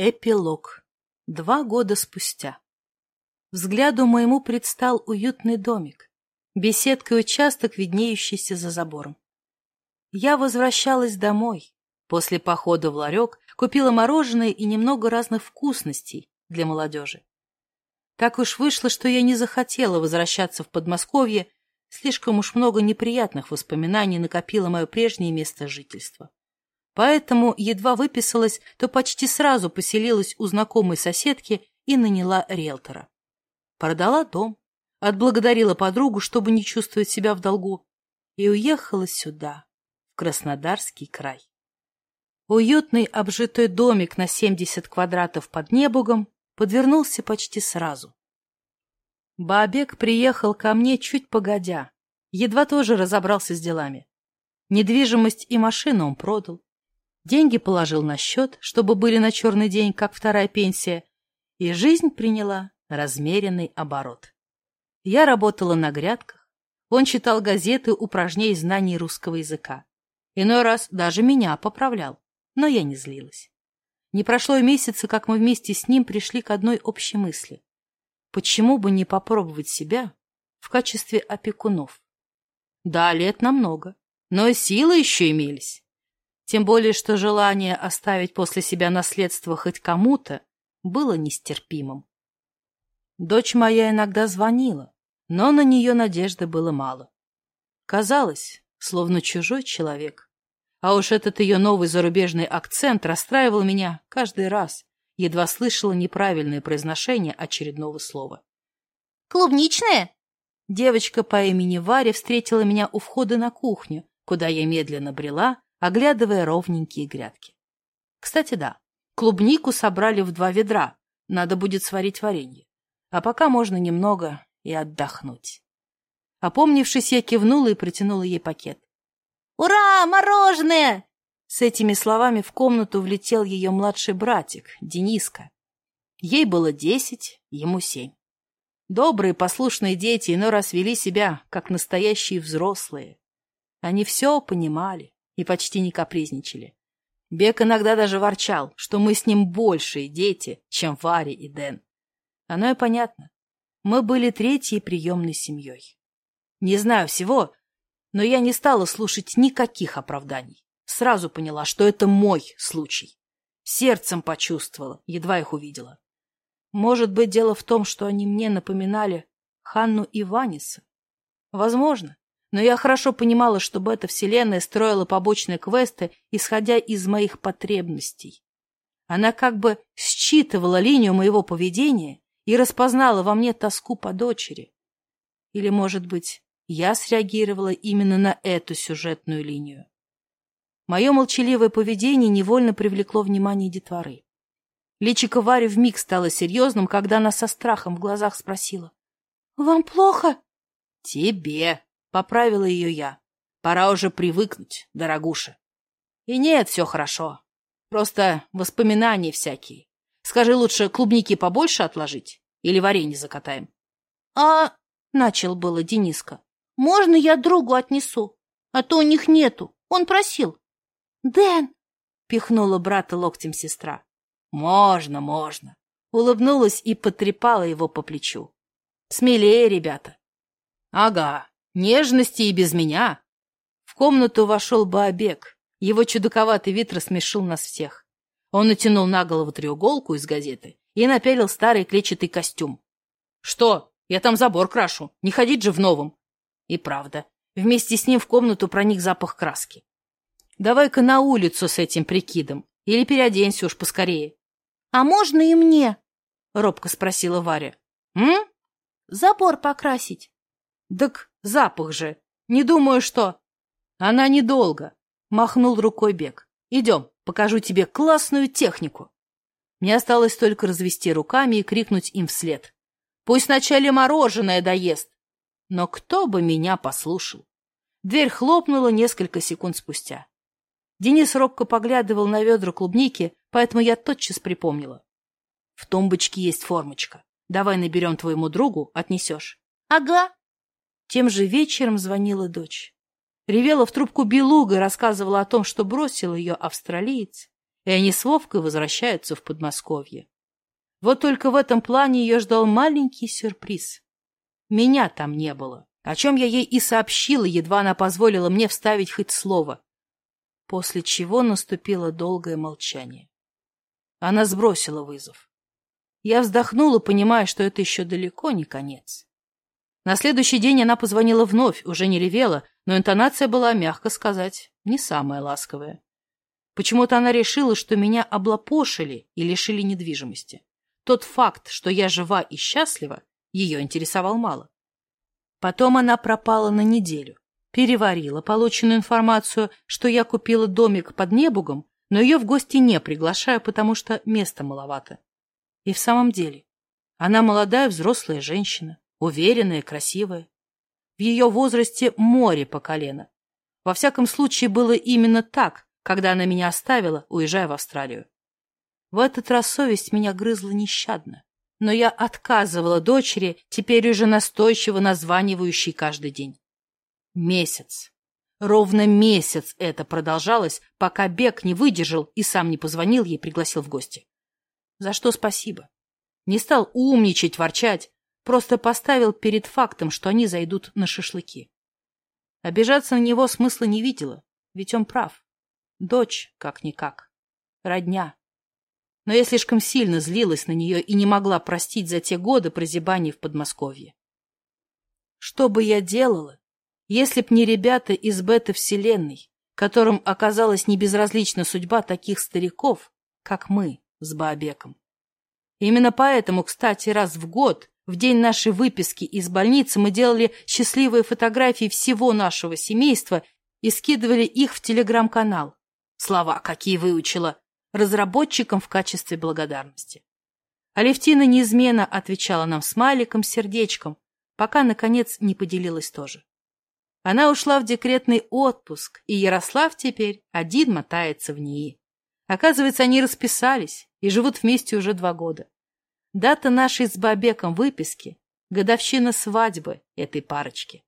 Эпилог. Два года спустя. Взгляду моему предстал уютный домик, беседка и участок, виднеющийся за забором. Я возвращалась домой. После похода в ларек купила мороженое и немного разных вкусностей для молодежи. Так уж вышло, что я не захотела возвращаться в Подмосковье, слишком уж много неприятных воспоминаний накопило мое прежнее место жительства поэтому, едва выписалась, то почти сразу поселилась у знакомой соседки и наняла риэлтора. Продала дом, отблагодарила подругу, чтобы не чувствовать себя в долгу, и уехала сюда, в Краснодарский край. Уютный обжитой домик на 70 квадратов под небугом подвернулся почти сразу. Бабек приехал ко мне чуть погодя, едва тоже разобрался с делами. Недвижимость и машину он продал, деньги положил на счет, чтобы были на черный день, как вторая пенсия, и жизнь приняла размеренный оборот. Я работала на грядках, он читал газеты упражнений знаний русского языка. Иной раз даже меня поправлял, но я не злилась. Не прошло и месяца, как мы вместе с ним пришли к одной общей мысли. Почему бы не попробовать себя в качестве опекунов? Да, лет намного, но силы еще имелись. Тем более, что желание оставить после себя наследство хоть кому-то было нестерпимым. Дочь моя иногда звонила, но на нее надежды было мало. Казалось, словно чужой человек. А уж этот ее новый зарубежный акцент расстраивал меня каждый раз, едва слышала неправильное произношение очередного слова. «Клубничное?» Девочка по имени Варя встретила меня у входа на кухню, куда я медленно брела, оглядывая ровненькие грядки. Кстати, да, клубнику собрали в два ведра, надо будет сварить варенье. А пока можно немного и отдохнуть. Опомнившись, я кивнула и протянула ей пакет. «Ура, мороженое!» С этими словами в комнату влетел ее младший братик, Дениска. Ей было десять, ему семь. Добрые, послушные дети, но раз вели себя, как настоящие взрослые. Они все понимали. и почти не капризничали. Бек иногда даже ворчал, что мы с ним большие дети, чем Варя и Дэн. Оно и понятно. Мы были третьей приемной семьей. Не знаю всего, но я не стала слушать никаких оправданий. Сразу поняла, что это мой случай. Сердцем почувствовала, едва их увидела. Может быть, дело в том, что они мне напоминали Ханну и Ваниса. Возможно. Но я хорошо понимала, чтобы эта вселенная строила побочные квесты, исходя из моих потребностей. Она как бы считывала линию моего поведения и распознала во мне тоску по дочери. Или, может быть, я среагировала именно на эту сюжетную линию. Мое молчаливое поведение невольно привлекло внимание детворы. Личико Вари вмиг стало серьезным, когда она со страхом в глазах спросила. — Вам плохо? — Тебе, Поправила ее я. Пора уже привыкнуть, дорогуша. И нет, все хорошо. Просто воспоминания всякие. Скажи лучше, клубники побольше отложить? Или варенье закатаем? А... Начал было Дениска. Можно я другу отнесу? А то у них нету. Он просил. Дэн! Пихнула брата локтем сестра. Можно, можно. Улыбнулась и потрепала его по плечу. Смелее, ребята. Ага, Нежности и без меня. В комнату вошел Баобек. Его чудаковатый вид рассмешил нас всех. Он натянул на голову треуголку из газеты и напялил старый клетчатый костюм. «Что? Я там забор крашу. Не ходить же в новом». И правда, вместе с ним в комнату проник запах краски. «Давай-ка на улицу с этим прикидом. Или переоденься уж поскорее». «А можно и мне?» — робко спросила Варя. «М?» «Забор покрасить». «Так Запах же. Не думаю, что... Она недолго. Махнул рукой Бек. Идем, покажу тебе классную технику. Мне осталось только развести руками и крикнуть им вслед. Пусть вначале мороженое доест. Но кто бы меня послушал? Дверь хлопнула несколько секунд спустя. Денис робко поглядывал на ведра клубники, поэтому я тотчас припомнила. — В тумбочке есть формочка. Давай наберем твоему другу, отнесешь. — Ага, тем же вечером звонила дочь. Ревела в трубку белуга и рассказывала о том, что бросил ее австралиец, и они с Вовкой возвращаются в Подмосковье. Вот только в этом плане ее ждал маленький сюрприз. Меня там не было, о чем я ей и сообщила, едва она позволила мне вставить хоть слово. После чего наступило долгое молчание. Она сбросила вызов. Я вздохнула, понимая, что это еще далеко не конец. На следующий день она позвонила вновь, уже не ревела, но интонация была, мягко сказать, не самая ласковая. Почему-то она решила, что меня облапошили и лишили недвижимости. Тот факт, что я жива и счастлива, ее интересовал мало. Потом она пропала на неделю, переварила полученную информацию, что я купила домик под Небугом, но ее в гости не приглашаю, потому что места маловато. И в самом деле, она молодая взрослая женщина, уверенная, красивая. В ее возрасте море по колено. Во всяком случае, было именно так, когда она меня оставила, уезжая в Австралию. В этот раз совесть меня грызла нещадно, но я отказывала дочери, теперь уже настойчиво названивающей каждый день. Месяц. Ровно месяц это продолжалось, пока Бек не выдержал и сам не позвонил ей, пригласил в гости. За что спасибо. Не стал умничать, ворчать, просто поставил перед фактом, что они зайдут на шашлыки. Обижаться на него смысла не видела, ведь он прав. Дочь, как-никак. Родня. Но я слишком сильно злилась на нее и не могла простить за те годы прозябания в Подмосковье. Что бы я делала, если б не ребята из бета-вселенной, которым оказалась небезразлична судьба таких стариков, как мы с Баобеком. Именно поэтому, кстати, раз в год в день нашей выписки из больницы мы делали счастливые фотографии всего нашего семейства и скидывали их в телеграм-канал. Слова какие выучила! Разработчикам в качестве благодарности. Алевтина неизменно отвечала нам смайликом, сердечком, пока, наконец, не поделилась тоже. Она ушла в декретный отпуск, и Ярослав теперь один мотается в НИИ. Оказывается, они расписались и живут вместе уже два года. Дата нашей с Бабеком выписки — годовщина свадьбы этой парочки.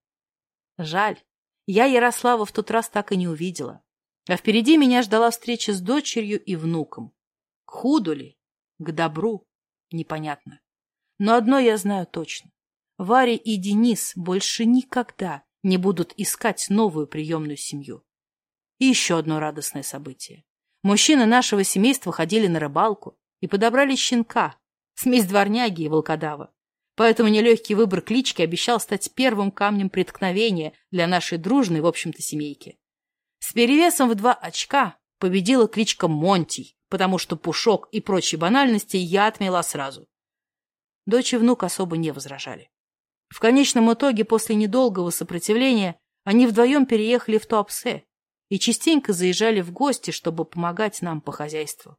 Жаль, я Ярослава в тот раз так и не увидела. А впереди меня ждала встреча с дочерью и внуком. К худу ли? К добру? Непонятно. Но одно я знаю точно. Варя и Денис больше никогда не будут искать новую приемную семью. И еще одно радостное событие. Мужчины нашего семейства ходили на рыбалку и подобрали щенка, смесь дворняги и волкодава. Поэтому нелегкий выбор клички обещал стать первым камнем преткновения для нашей дружной, в общем-то, семейки. С перевесом в два очка победила кличка Монтий, потому что Пушок и прочие банальности я отмела сразу. Дочь и внук особо не возражали. В конечном итоге, после недолгого сопротивления, они вдвоем переехали в Туапсе и частенько заезжали в гости, чтобы помогать нам по хозяйству.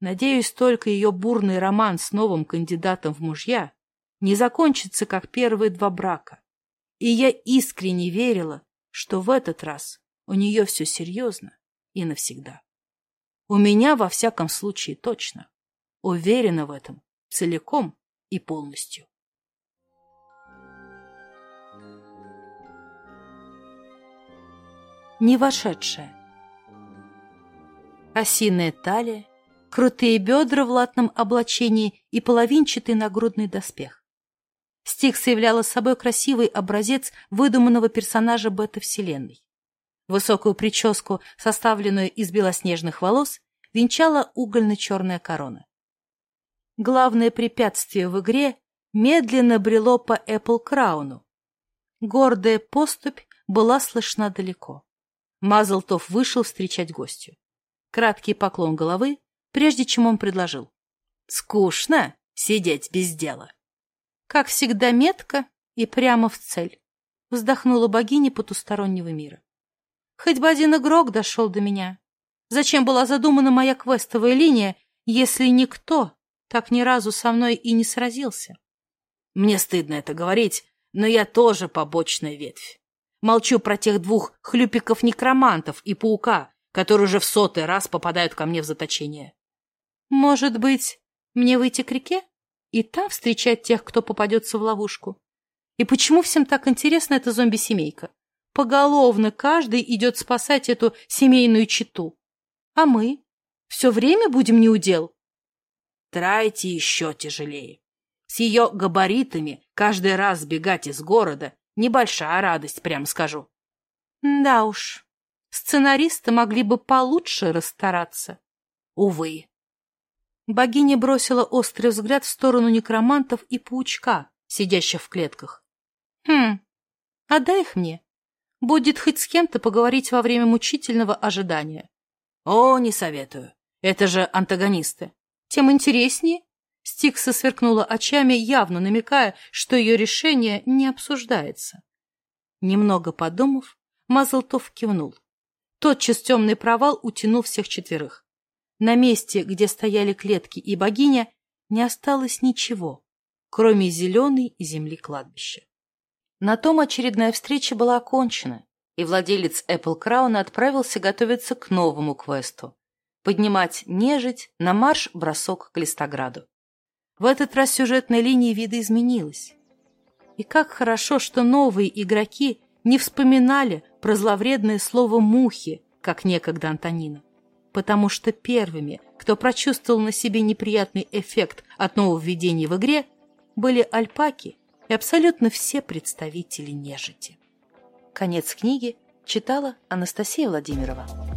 Надеюсь только ее бурный роман с новым кандидатом в мужья не закончится, как первые два брака. И я искренне верила, что в этот раз у нее все серьезно и навсегда. У меня, во всяком случае, точно. Уверена в этом целиком и полностью. Не вошедшая. Осиная талия, крутые бедра в латном облачении и половинчатый нагрудный доспех. Стикс являла собой красивый образец выдуманного персонажа бета-вселенной. Высокую прическу, составленную из белоснежных волос, венчала угольно-черная корона. Главное препятствие в игре медленно брело по Эппл Крауну. Гордая поступь была слышна далеко. Мазлтов вышел встречать гостю. Краткий поклон головы, прежде чем он предложил. «Скучно сидеть без дела». «Как всегда метко и прямо в цель», — вздохнула богиня потустороннего мира. «Хоть бы один игрок дошел до меня. Зачем была задумана моя квестовая линия, если никто так ни разу со мной и не сразился?» «Мне стыдно это говорить, но я тоже побочная ветвь. Молчу про тех двух хлюпиков-некромантов и паука, которые уже в сотый раз попадают ко мне в заточение. Может быть, мне выйти к реке и там встречать тех, кто попадется в ловушку? И почему всем так интересна эта зомби-семейка? Поголовно каждый идет спасать эту семейную читу. А мы? Все время будем неудел? Трайте еще тяжелее. С ее габаритами каждый раз бегать из города — небольшая радость, прям скажу. Да уж, сценаристы могли бы получше расстараться. Увы. Богиня бросила острый взгляд в сторону некромантов и паучка, сидящих в клетках. «Хм, отдай их мне. Будет хоть с кем-то поговорить во время мучительного ожидания». «О, не советую. Это же антагонисты». «Тем интереснее». Стикса сверкнула очами, явно намекая, что ее решение не обсуждается. Немного подумав, Мазлтов кивнул. Тотчас темный провал утянул всех четверых. На месте, где стояли клетки и богиня, не осталось ничего, кроме зеленой земли кладбища. На том очередная встреча была окончена, и владелец Apple Crown отправился готовиться к новому квесту – поднимать нежить на марш-бросок к Листограду. В этот раз сюжетная линия видоизменилась. И как хорошо, что новые игроки не вспоминали про зловредное слово «мухи», как некогда Антонина. потому что первыми, кто прочувствовал на себе неприятный эффект от нововведений в игре, были альпаки и абсолютно все представители нежити. Конец книги читала Анастасия Владимирова.